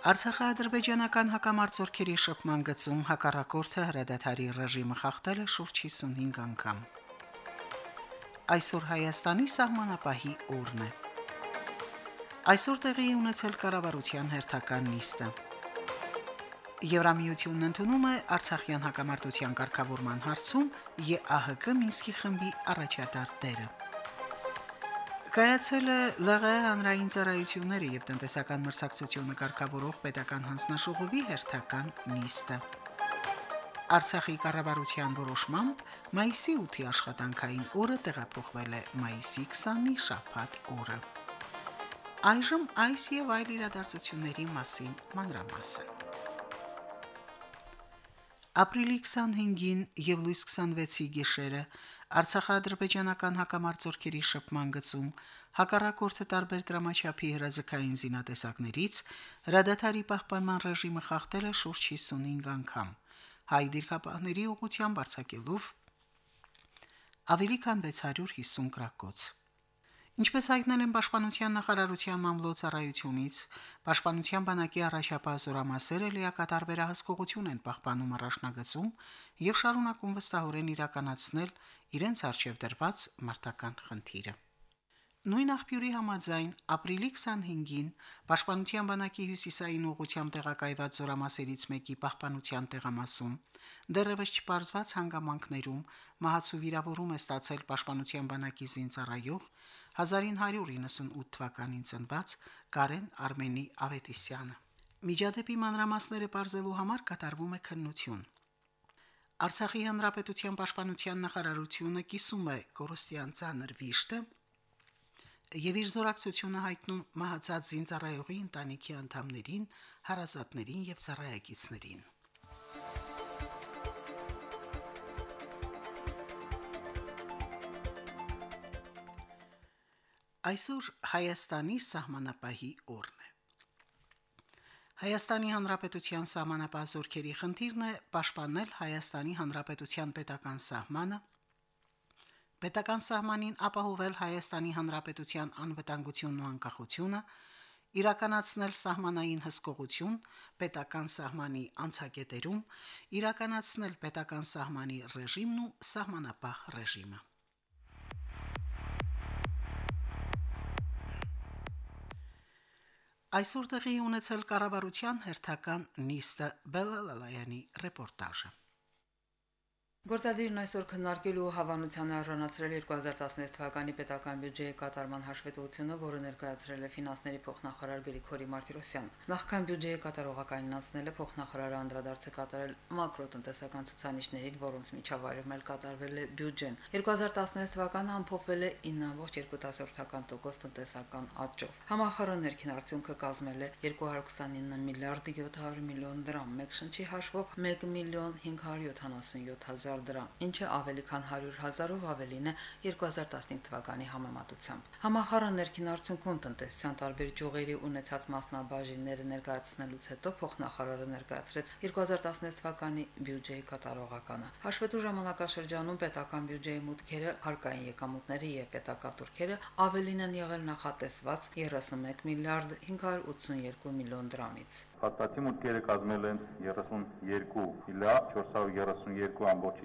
Արցախա-ադրբեջանական հակամարտությունների շփման գծում հակառակորդը հրադադարի ռեժիմը խախտել է շուրջ 55 անգամ։ Այսօր Հայաստանի սահմանապահի օրն է։ Այսօր տեղի ունեցել կառավարության հերթական նիստը։ Եվրամիությունն ընդունում է Արցախյան հակամարտության ղեկավարման հարցում ԵԱՀԿ Մինսկի խմբի առաջատար դերը։ Կայացել է ԼՂ հանրային ծառայությունների եւ տնտեսական մրցակցությունը կարգավորող պետական հանձնաշողովի հերթական նիստը։ Արցախի կառավարության որոշմամբ մայիսի 8-ի աշխատանքային օրը տեղափոխվել է մայիսի 20-ի շաբաթ օրը։ Այժմ այս եւ այլ իրադարձությունների մասին մանրամասն։ Ապրիլի 25-ին եւ լույս 26-ի գիշերը Արցախա-ադրբեջանական հակամարտությունների շփման գծում հակառակորդը տարբեր դրամաչափի հրաձգային զինատեսակներից հրադադարի պահպանման ռեժիմը խախտել է շուրջ 55 անգամ, հայ դիրքապահների ուղղությամբ արձակելով ավելի քան 650 գրակոց։ Ինչպես հայտնել են Պաշտպանության նախարարության մամլոյցարայությունից, Պաշտպանության բանակի առաջապահ զորամասերը լիակատար վերահսկողություն են պահպանում առաջնագծում եւ շարունակում վստահորեն իրականացնել իրենց արժեվ դրված մարտական խնդիրը։ Նույն աղբյուրի համաձայն ապրիլի 25-ին Պաշտպանության բանակի հյուսիսային ուղությամբ տեղակայված զորամասերից մեկի պահպանության տեղամասում դեռևս չպարզված հանգամանքներում մահացու վիրավորում է ստացել Պաշտպանության բանակի զինծառայող 1998 թվականին ծնված Կարեն Արմենի Ավետիսյանը։ Միջադեպի մանրամասները բարձելու համար կատարվում է քննություն։ Արցախի հանրապետության պաշտպանության նախարարությունը կիսում է Կորստյան ցաներ վիշտը եւ իր զորակցությունը հայտնում մահացած զինծառայողի ընտանիքի անդամներին, հարազատներին եւ ծառայակիցներին։ Այսօր Հայաստանի սահմանապահի օրն է։ Հայաստանի Հանրապետության սահմանապահ զորքերի խնդիրն է պաշտպանել Հայաստանի Հանրապետության պետական սահմանը, պետական սահմանին ապահովել Հայաստանի Հանրապետության անվտանգությունն ու անկախությունը, իրականացնել սահմանային հսկողություն պետական սահմանի անցակետերում, իրականացնել պետական սահմանի ռեժիմն ու սահմանապահ ռեժիմը։ Այսօր տեղի ունեցել կառավարության հերթական նիստը Բելալալայանի ռեպորտաժը։ Գործադիրն այսօր քննարկելու հավանության արժանացրել 2016 թվականի պետական բյուջեի կատարման հաշվետվությունը, որը ներկայացրել է ֆինանսների փոխնախարար Գրիգորի Մարտիրոսյան։ Նախքան բյուջեի կատարողականացնել է փոխնախարարը անդրադարձը կատարել մակրոտնտեսական ցուցանիշներին, որոնց միջավայրում էլ կատարվել է բյուջեն։ 2016 թվականը ամփոփվել է 9.2%-ական տնտեսական աճով։ Համախառն ներքին արդյունքը կազմել է 229 միլիարդ 700 միլիոն դրամ, մեկ շնչի հաշվով 1 միլիոն 577 հազար 000 դրամ, ինչը ավելի քան 100 հազարով ավելին է 2015 թվականի համեմատությամբ։ Համախառն ներքին արդյունքում տնտեսության տարբեր ճյուղերի ունեցած մասնաբաժինները ներկայացնելուց հետո փոխնախարարը ներկայացրեց 2016 թվականի բյուջեի կատարողականը։ Հաշվետու ժամանակաշրջանում պետական բյուջեի մուտքերը, հարկային եկամուտները եւ պետակատուրքերը ավելին են եղել նախատեսված 31 միլիարդ 582 միլիոն դրամից։ Հաստատի մուտքերը կազմել են 32 միլիարդ 432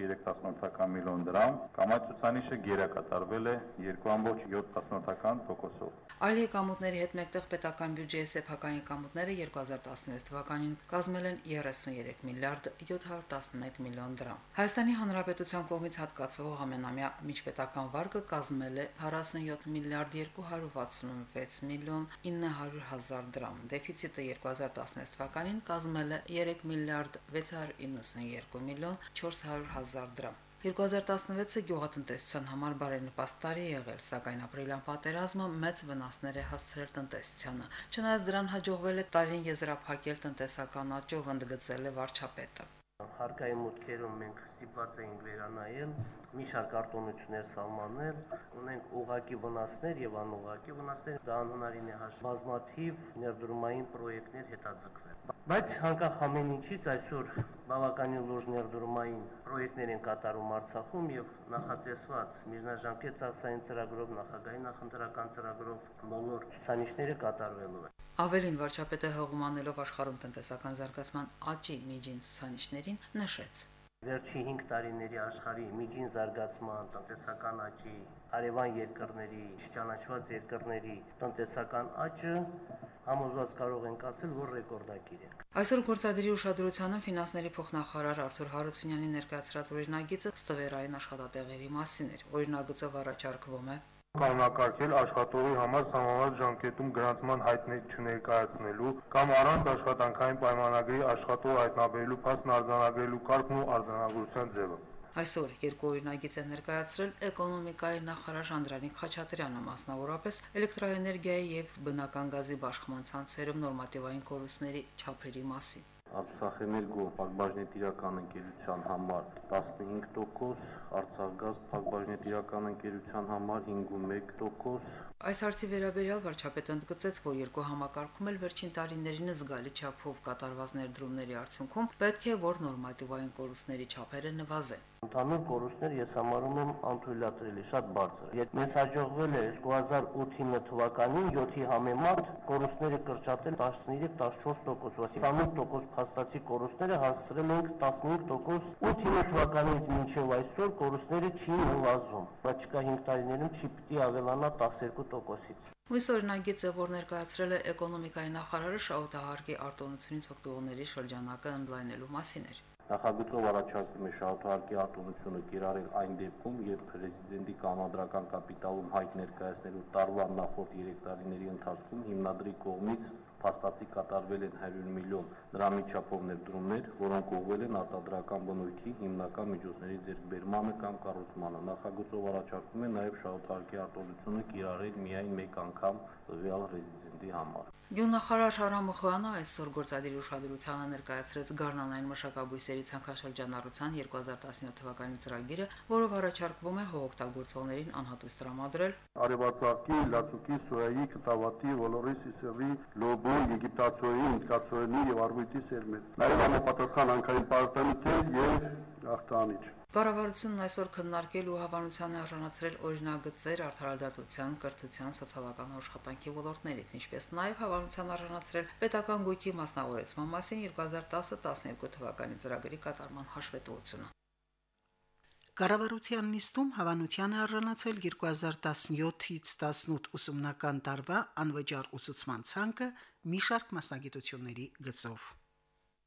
2.3 միլիոն դրամ, կամացուցանիշը գերակատարվել է 2.7 տոկոսով։ Այլ եկամուտների հետ մեկտեղ պետական բյուջեի սեփական եկամուտները 2016 թվականին կազմել են 33 միլիարդ 711 միլիոն դրամ։ Հայաստանի Հանրապետության կողմից հատկացվող ամենամյա միջպետական վարկը կազմել է 47 միլիարդ 266 միլիոն 900 հազար դրամ։ Դեֆիցիտը 2016 թվականին կազմել է 3 միլիարդ 692 միլիոն 400 հազար դրամ։ 2016-ը գյուղատնտեսության համար բարենպաստ տարի եղել, սակայն ապրիլյան պատերազմը մեծ վնասներ է հասցրել տնտեսությանը։ Չնայած դրան հաջողվել է տարին եզրափակել տնտեսական աճով ընդգծել է վարչապետը։ հարկային մուտքերում մենք ստիպված էինք վերանայել մի շարք արտոնություններ սահմանել, ունենք ուղակի վնասներ եւ անուղակի վնասներ, դա անհնարին է հաշվել բազմաթիվ ներդրումային պրոյեկտներ հետաձգվել։ Բայց անկախ ամեն ինչից այսօր բավականին լուրջ ներդրումային պրոյեկտներ են կատարում Արցախում եւ նախատեսված միջնաժամկետ ծախսային ծրագրով նախագահի նախընտրական ծրագրով բոլոր ցուցանիշները կատարվելու են։ Ավելին վարչապետը հողմանելով աշխարհում տնտեսական զարգացման աճի միջին ցուցանիշներին նշեց. Վերջի 5 տարիների աշխարհի միջին զարգացման, տնտեսական աճի, արևան երկրների, չճանաչված երկրների տնտեսական աճը համոզված կարող ենք ասել, որ ռեկորդակիր է։ Այսօր գործադրի ուշադրությանը ֆինանսների փոխնախարար Արթուր Հարությունյանի ներկայացրած օրինագիծը ստվերային աշխատատեղերի մասին էր։ Օրինագծով առաջարկվում է կանոնակարգել աշխատողի համար սահմանված ժամկետում գրանցման հայտնի չներկայացնելու կամ առանց աշխատանքային պայմանագրի աշխատող հայտնաբերելու փաստն արձանագրելու կարգն ու արձանագրության ձևը։ Այսօր երկու օրինագիծ է ներկայացրել էկոնոմիկայի նախարար Անդրանիկ Խաչատրյանը մասնավորապես էլեկտրոէներգիայի եւ բնական գազի բաշխման ցանցերում նորմատիվային կորուստների չափերի մասին։ Արցախեներգո Փակbaşնետիրական ընկերության համար 15%, Արցախգազ Փակbaşնետիրական ընկերության համար 5.1%։ Այս հարցի վերաբերյալ վարչապետը ընդգծեց, որ երկու համակարգում էլ վերջին տարիներին զգալի չափով կատարված ներդրումների արդյունքում պետք է որ նորմատիվային կորուստների չափերը նվազեն։ Ընդհանուր կորուստներ ես համարում եմ անթույլատրելի, շատ բարձր։ Եթե մեզ հաջողվել է 2008-9 թվականին 7-ի համեմատ կորուստները կրճատել 13-14%, այսինքն 28% փաստացի կորուստները հասցրել ենք 15%, 8-9 թվականից մինչև այսօր կորուստները չի նվազում, բայց չկա 5 տարիներում չի պիտի ավելանա 12%-ից։ Հույս օրինագիծը, որ ներկայացրել է էկոնոմիկայի նախարարը շահութահարկի արտոնությունից օգտվողների շրջանակը ընդլայնելու մասին էր։ Նախագծով առաջարկվում է շահութարկի արտոնությունը կիրառել այն դեպքում, երբ պրեզիդենտի կանադրական կապիտալում հայտ ներկայացնելու տարվա նախորդ 3 տարիների ընթացքում հիմնադրի կողմից փաստացի կատարվել են 100 միլիոն դրամի չափով ներդրումներ, որոնք ուղղվել են արտադրական բնույթի հիմնական միջոցների ձեռքբերմանը կամ կառուցմանը։ Նախագծով առաջարկվում է նաև շահութարկի արտոնությունը կիրառել միայն մեկ անգամ տվյալ ռեզիդենտի համար։ Գյուղնախարար Շարամ Մխոյանը այսօր գործադիրի ուշադրությանը ներկայացրեց Գառնանային մշակաբույսերի ցանքաշրջանառության 2017 թվականի ծրագիրը, որով առաջարկվում է հողօգտագործողներին անհատույց տրամադրել Արևածաղկի, լացուկի, սոյայի, քտավատի, ոլորի, սիսեռի, լոբու, եգիպտացոյի, ինկացոյի եւ արվույթի սերմեր։ Նաև համապատասխան անկային պարտանիքեր եւ ախտանիչ։ Կառավարությունն այսօր քննարկել ու հավանության է արժանացրել օրինագծեր արդարադատության, կրթության, սոցիալական աշխատանքի ոլորտներից, ինչպես նաև հավանության արժանացրել պետական գույքի մասնավորեցման մասին 2010-12 թվականի ծրագրի կատարման հաշվետվությունը։ Կառավարության նիստում հավանության է արժանացել 2017-ից 18 ուսումնական տարվա անվճար ուսուցման ցանկը մի շարք մասնագիտությունների գծով։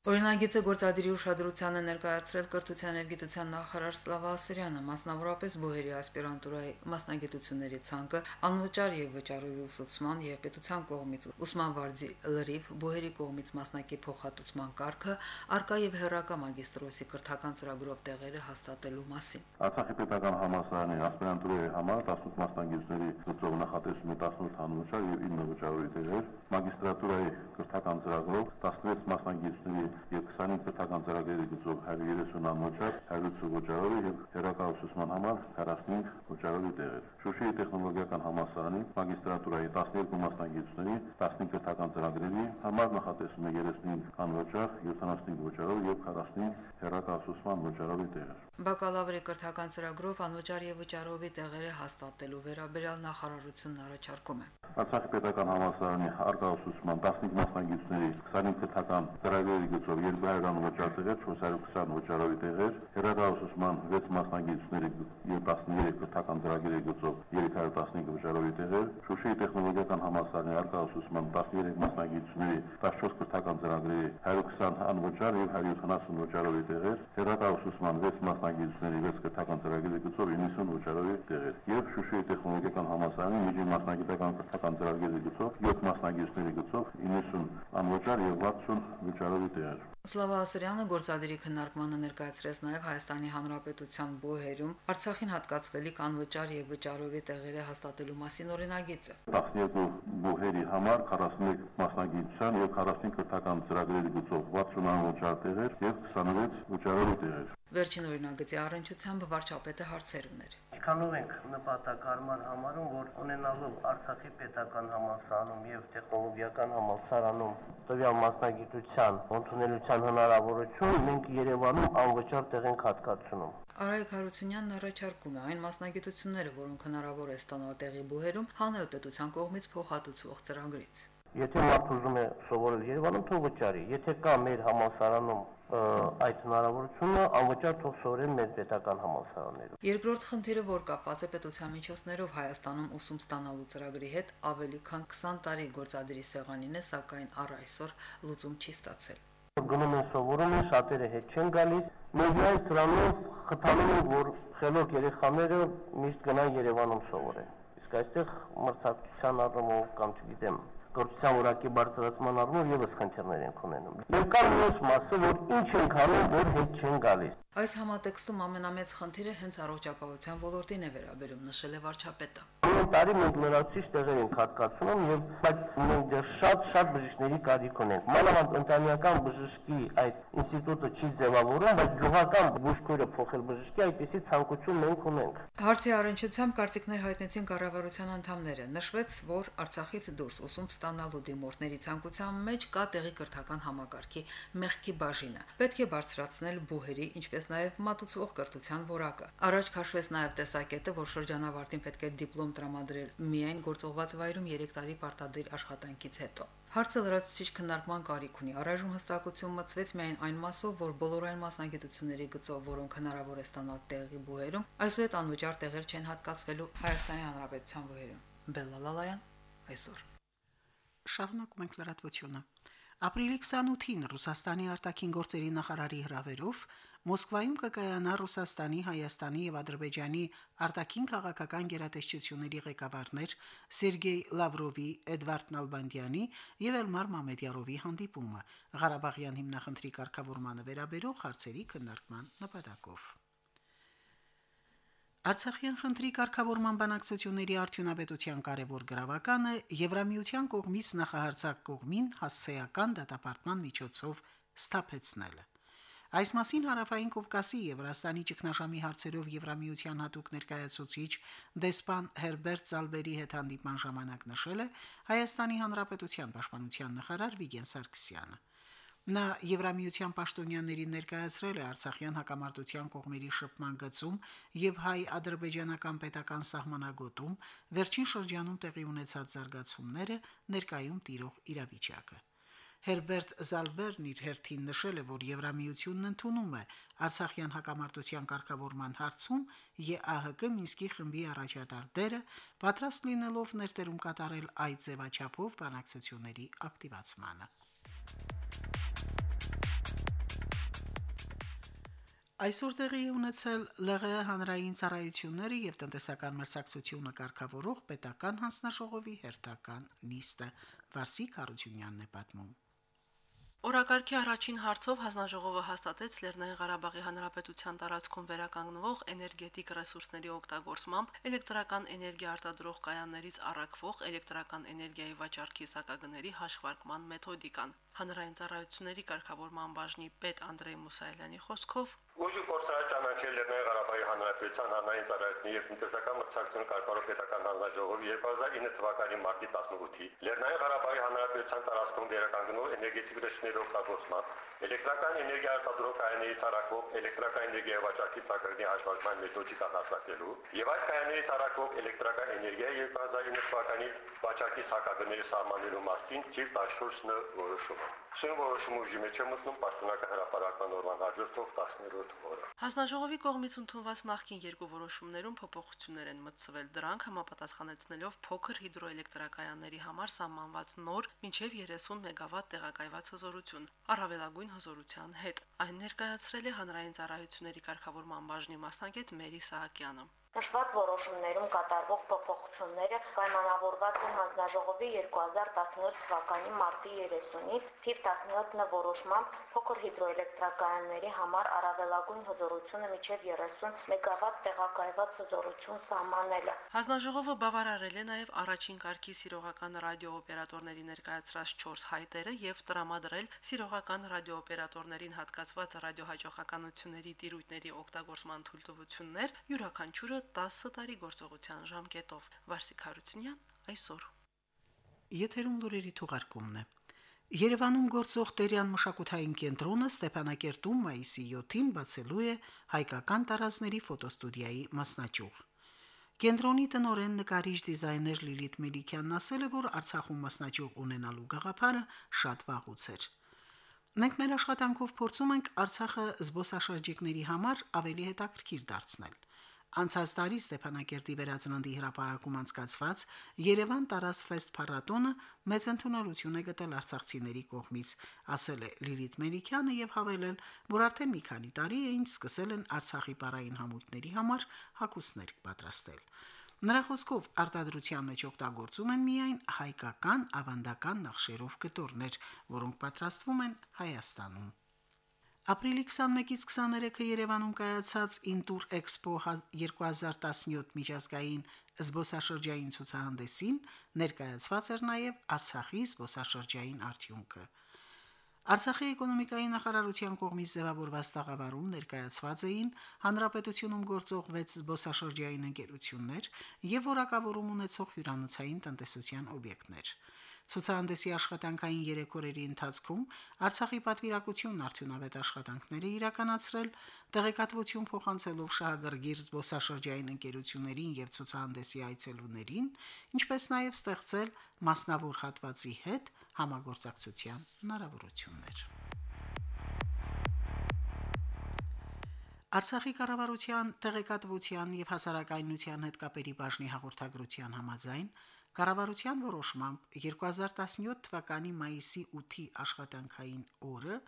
Օրինագիծը գործադիրի ուշադրությանը ներկայացրել կրթության եւ գիտության նախարար Սլավա Ասրյանը, մասնավորապես բուհերի ասպիրանտուրայի մասնագիտությունների ցանկը, անվճար եւ վճարովի ուսուցման եւ պետության կողմից ուսման վարձի լրիվ, բուհերի կողմից մասնակի փոխհատուցման կարգը, արկա եւ հերակա մագիստրոսի կրթական ծրագրով տեղերը հաստատելու մասին։ Արցախի պետական համալսարանի ասպիրանտուրայի համար 18 մասնագետների ծրագրով նախատեսում է 18 անվճար եւ 9 վճարովի տեղեր, մագիստրատուրայի կրթական ծրագրով 16 մասնագետների եւ 25 պետական ծրագրերի գծով 130 անվճար, 180 վճարովի եւ հերակաուսուցման համար 45 վճարովի տեղեր։ Շուշիի տեխնոլոգիական համալսարանի մագիստրատուրայի 12 մասնագետների 15 պետական ծրագրերի համար նախատեսում է 35 անվճար, 75 վճարով եւ 45 հերակաուսուցման վճարովի տեղեր։ Բակալավրի կրթական ծրագրով անվճար եւ վճարովի տեղերը հաստատելու վերաբերյալ նախարարությունն առաջարկում է։ Արցախի պետական համալսարանի արկաուսուցման 15 մասնագետների 25 պետական ծրագրերի գծով 200 անվճար տեղեր, 420 վճարովի տեղեր, հերակաուսուցման 6 մասնագետների եւ 13 պետական ծրագրերի գծով 315 վճարովի տեղեր, Շուշիի տեխնոլոգիական համալսարանի արկաուսուցման 13 մասնագետների 14 պետական ծրագրերի 120 անվճար եւ 170 վճարովի տեղեր, հերակաուսուցման 6 մասնագետների մասնագիտությունների 6 կրթական ծրագրերի գծով 90 վճարովի տեղեր եւ Շուշիի տեխնոլոգիական համալսարանի միջին մասնագիտական կրթական ծրագրերի գծով 7 մասնագիտությունների գծով 90 անվճար եւ 60 վճարովի տեղեր Սլավա Ասրյանը գործադիրի քննարկմանը ներկայացրեց նաև Հայաստանի Հանրապետության բոհերում Արցախին հատկացվելիք անվճար եւ վճարովի տեղերը հաստատելու մասին օրինագիծը։ 12 բուհերի համար 41 մասնագիտության եւ 45 քրթական ծրագրերի գծով 60 անվճար տեղեր եւ 26 վճարովի տեղեր։ Վերջին օրինագծի առնչությամբ վարչապետը հարցեր ուներ։ Ինչքանով ենք նպատակարար համարում, որ ունենալով Արցախի պետական համալսարանում եւ տեխնոլոգիական համալսարանում տվյալ մասնագիտության ընդունելության հնարավորություն մենք Երևանում անվճար տեղ ենք հատկացնում։ Արայք Հարությունյանն առաջարկում է այն մասնագիտությունները, որոնք հնարավոր է ստանալ տեղի բուհերում, հանել պետության կողմից փոխհատուցվող ծրագրից։ Եթե մարդ ուզում է սովորել Երևանում, թող վճարի։ Եթե կա մեր համալսարանում այդ հնարավորությունը անվճար թող սովորեն մեր պետական համալսարաններում։ Երկրորդ խնդիրը, որ կապված է պետության միջոցներով Հայաստանում ուսում ստանալու ծրագրի հետ, ավելի քան 20 տարի գործադիրի սեղանին է, սակայն առ այսօր լուծում չի ստացել։ Գնում են սովորում են, շատերը հետ չեն գալիս։ միայն սրանով խթանում ենք, որ խելոք երեխաները միշտ գնան Երևանում սովորեն։ Իսկ այստեղ մրցակցության առումով կամ չգիտեմ գործության որակի բարձրացման առումով եւս խնդիրներ ենք ունենում։ Եվ կար մյուս մասը, որ ինչ ենք անում, որ հետ չեն գալիս։ Այս համատեքստում ամենամեծ խնդիրը հենց առողջապահության ոլորտին է վերաբերում, նշել է վարչապետը։ Ամեն տարի մենք լրացուցիչ տեղեր ենք հատկացնում եւ բայց մենք դեռ շատ-շատ բժիշկների կարիք ունենք։ Մանավանդ ընտանեկան բժշկի այդ ինստիտուտը չի ձևավորում, բայց գյուղական բուժքույրը փոխել բժշկի այդպեսի ցանկություն մենք ունենք։ Հարցի առընչությամբ կարծիքներ հայտնեցին կառավարության անդամները։ Նշվեց, որ Արցախից դուրս ուսում ստանալու դիմորդների ցանկության մեջ կա տեղի կրթական համակարգի մեղքի բաժինը։ Պետք է բարձրացնել բուհերի, ինչպես նաև մատուցվող կրթության որակը։ Առաջ քաշվեց նաև տեսակետը, որ շրջանավարտին պետք է դիպլոմ տրամադրել միայն գործողված վայրում 3 տարի պարտադիր աշխատանքից հետո։ Հարցը լրացուցիչ քննարկման կարիք ունի։ Առայժմ հստակություն մտցվեց միայն այն մասով, որ բոլոր այն մասնագիտությունների գծով, որոնք հնարավոր է ստանալ տեղի բուհերում, այսուհետ անվճար տեղեր չեն հատկացվելու Հայաստանի Հանրապետության բուհերում։ Բելլալալայան այսօր։ Շարունակում ենք լրատվությունը։ Ապրիլի 28-ին Ռուսաստանի արտաքին գործերի նախարարի հրավերով Մոսկվայում կկայանա Ռուսաստանի, Հայաստանի եւ Ադրբեջանի արտաքին քաղաքական գերատեսչությունների ղեկավարներ Սերգեյ Լավրովի, Էդվարդ Նալբանդյանի եւ Էլմար Մամեդյարովի հանդիպումը Ղարաբաղյան հիմնախնդրի կարգավորմանը վերաբերող հարցերի քննարկման նպատակով։ Արցախյան խնդրի կարգավորման բանակցությունների արդյունավետության կարևոր գրավականը Եվրամիության կողմից նախահարցակ կողմին հասցեական դատապարտման միջոցով ստապեցնելը։ Այս մասին Հարավային Կովկասի եւ Վրաստանի ճգնաժամի հարցերով Եվրամիության հատուկ ներկայացուցիչ դեսպան Հերբերտ Զալբերի հետ հանդիպման ժամանակ նշել է Հայաստանի Հանրապետության պաշտպանության նախարար Վիգեն Սարգսյանը։ Նա Եվրամիության պաշտոնյաներին ներկայացրել է Արցախյան հակամարտության կողմերի շփման գծում եւ հայ-ադրբեջանական պետական սահմանագոտում վերջին շրջանում տեղի ունեցած զարգացումները ներկայում տիրող իրավիճակը։ Հերբերտ Զալբերն իր հերթին նշել է, որ Եվրամիությունն ընդունում է Արցախյան հակամարտության կարգավորման հարցում ԵԱՀԿ Մինսկի խմբի առաջատար դերը, պատրաստ լինելով ներդերում կատարել այդ ձևաչափով բանակցությունների ակտիվացմանը։ Այսօր տեղի ունեցել ԼՂ հանրային ծառայությունները եւ տնտեսական մրցակցությունը կարգավորող պետական հանձնաժողովի հերթական նիստը Վարսիկ Արությունյանն է պատմում։ Օրակարգի առաջին հարցով հանձնաժողովը հաստատեց Լեռնային Ղարաբաղի Հանրապետության տարածքում վերականգնվող էներգետիկ ռեսուրսների օգտագործմամբ էլեկտրական էներգիա արտադրող կայաններից առաքվող էլեկտրական էներգիայի վաճառքի սակագների հաշվարկման մեթոդիկան։ Հանրային ծառայությունների կարգավորման բաժնի պետ Անդրեյ Մուսայելյանի խոսքով. Ուժի փորձարար ճանաչել Ղարաբաղի Հանրապետության հանրային ծառայությունների եւ տնտեսական մրցակցություն կարգավորող պետական հանձնաժողովի 2009 թվականի մարտի 18-ի Լեռնային Ղարաբաղի Հանրապետության տարածքում վերականգնող էներգետիկ ռեսուրսների օգտագործման Էլեկտրական էներգիա արտադրող կայաներից առաքվող էլեկտրական էներգիայի վաճառքի ծրագրի հաշվարկման մեթոդիկա հաստատելու եւ այդ կայաներից առաքվող էլեկտրական էներգիայի 2009 թվականի վաճառքի սակագների սահմանելու մասին ճիշտ աշխորհն որոշումը։ Սույն որոշումը ուժի մեջ է մտնում պաշտոնական հրապարակման օրվան հաջորդող 10-րդ օրը։ Հանձնաժողովի կողմից ընդունված նախկին երկու որոշումներում փոփոխություններ են մտցվել դրանք համապատասխանեցնելով փոքր հիդրոէլեկտրակայանների համար սահմանված նոր մինչև 30 մեգավատ տեղակայված հզորություն։ Առավելագույն հզորության հետ։ Այն ներկայացրել է հանրային ծառայությունների կարգավորման բաժնի մասնագետ Մերի Սահակյանը։ Նշված որոշումներում կատարվող փոփոխությունները պայմանավորված են հանձնաժողովի 2017 թվականի մարտի 30-ից թիվ 17 նորոշմամբ փոքր հիդրոէլեկտրակայանների համար առավելագույն հզորությունը մինչև 30 մեգավատ տեղակայված հզորություն սահմանելը։ Հանձնաժողովը բավարարել է նաև առաջին կարգի սիրողական ռադիոօպերատորների ներկայացրած 4 հայտերը եւ տրամադրել սիրողական ռադիոօպերատորներին հատկացված ռադիոհաջողականությունների տիրույթների օգտագործման թույլտվություններ յուրաքանչյուրը 10 տարի գործողության ժամկետով։ Վարսիկ Հարությունյան այսօր։ Եթերում լուրերի թողարկումն է։ Երևանում գործող Տերյան մշակութային կենտրոնը Ստեփանակերտում մայիսի 7-ին բացելու է հայկական տարազների ֆոտոստուդիայի մասնաճյուղ։ Կենտրոնի տնօրեն նկարիչ դիզայներ Լիլիթ Մելիքյանն ասել է, որ Արցախում մասնաճյուղ ունենալու գաղափարը շատ վաղուց էր։ Մենք մեր աշխատանքով փորձում ենք Արցախը զբոսաշրջիկների համար ավելի հետաքրքիր դարձնել։ Անցած տարի Ստեփանակերտի վերածննդի հրապարակում անցկացված Երևան Տարաս Ֆեստ փառատոնը մեծ ընդունելություն է գտել արցախցիների կողմից, ասել է Լիլիթ Մելիքյանը եւ հավելել, որ արդեն մի քանի տարի է ինչ սկսել են Արցախի պարային համույթների համար հակուսներ պատրաստել։ Նրա խոսքով արտադրության մեջ օգտագործում են միայն հայկական ավանդական նախշերով կտորներ, որոնք պատրաստվում են Հայաստանում։ Ապրիլի 21-ից 23-ը Երևանում կայացած Intour Expo 2017 միջազգային զբոսաշրջային ցուցահանդեսին ներկայացված էր նաև Արցախի զբոսաշրջային արդյունքը։ Արցախի էկոնոմիկայի նախարարության կողմից ձևավորված տաղավարում ներկայացված էին հանրապետությունում գործող 6 զբոսաշրջային ընկերություններ եւ որակավորում ունեցող հյուրանոցային տնտեսության օբյեկտներ։ Ցուցահանդեսի աշխատանքային 3 օրերի ընթացքում Արցախի պատվիրակությունն արդյունավետ աշխատանքներ է իրականացրել, տեղեկատվություն փոխանցելով շահագրգիռ զբոսաշրջային ընկերություններին եւ ցուցահանդեսի այցելուներին, ինչպես նաեւ ստեղծել մասնավոր հատվածի հետ համագործակցության հնարավորություններ։ Արցախի կառավարության տեղեկատվության եւ հասարակայնության հետ կապերի բաժնի հաղորդագրության համաձայն Կառավարության որոշմամբ 2017 թվականի մայիսի 8-ի աշխատանքային օրը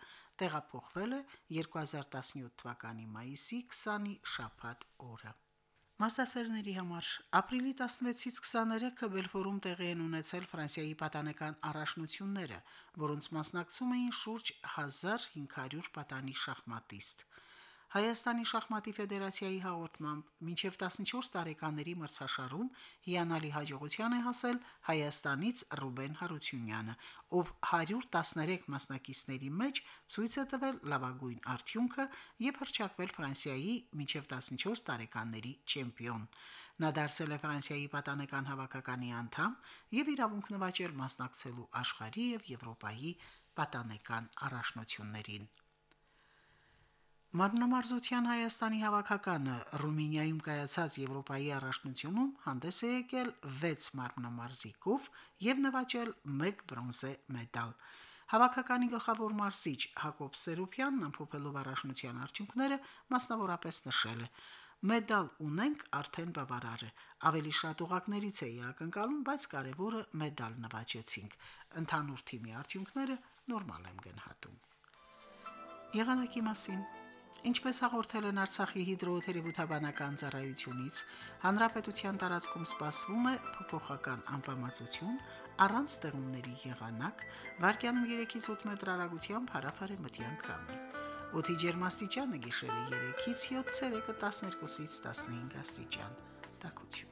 տեղափոխվել է 2017 թվականի մայիսի 20-ի շաբաթ օրը։ Մարզասերների համար ապրիլի 16-ից 23-ը Բելֆորում տեղի են ունեցել Ֆրանսիայի պատանեկան առաջնությունները, որոնց մասնակցում էին շուրջ 1500 պատանի շախմատիստ։ Հայաստանի շախմատի ֆեդերացիայի հաղորդմամբ մինչև 14 տարեկաների մրցաշարում հիանալի հաջողության է հասել Հայաստանից Ռուբեն Հարությունյանը, ով 113 մասնակիցների մեջ ցույց է տվել լավագույն արդյունքը եւ հրճակվել Ֆրանսիայի մինչև 14 տարեկաների չեմպիոն։ Նա դարձել է Ֆրանսիայի պատանեկան հավաքականի անդամ եւ իրավունք նվաճել մասնակցելու աշխարհի եւ Եվրոպայի պատանեկան առաջնություններին։ Մարմնամարզության Հայաստանի հավաքականը Ռումինիայում կայացած Եվրոպայի առաջնությունում հանդես է եկել 6 մարմնամարզիկով եւ նվաճել 1 բրոնզե մեդալ։ Հավաքականի գլխավոր մարզիչ Հակոբ Սերոփյանն ամփոփելով առաջնության արդյունքները մասնավորապես նշել է. Մեդալ ունենք արդեն բավարար է։ Ավելի շատ ուղակներից էի ակնկալում, բայց կարևորը մեդալ նվաճեցինք։ Ընդհանուր թիմի արդյունքները նորմալ եմ գնահատում։ Եղանակի մասին Ինչպես հաղորդել են Արցախի հիդրոթերապևտաբանական ծառայությունից, հանրապետության տարածքում սպասվում է փոփոխական անբավարարություն առանց ստեղումների եղանակ, վարկյանում 3-ից 8 մետր հեռագությամբ հարավարեմտյան քամի։ Օդի ջերմաստիճանը գիշերը 3-ից 7, ցերեկը 12-ից 15 աստիճան։ Տակություն։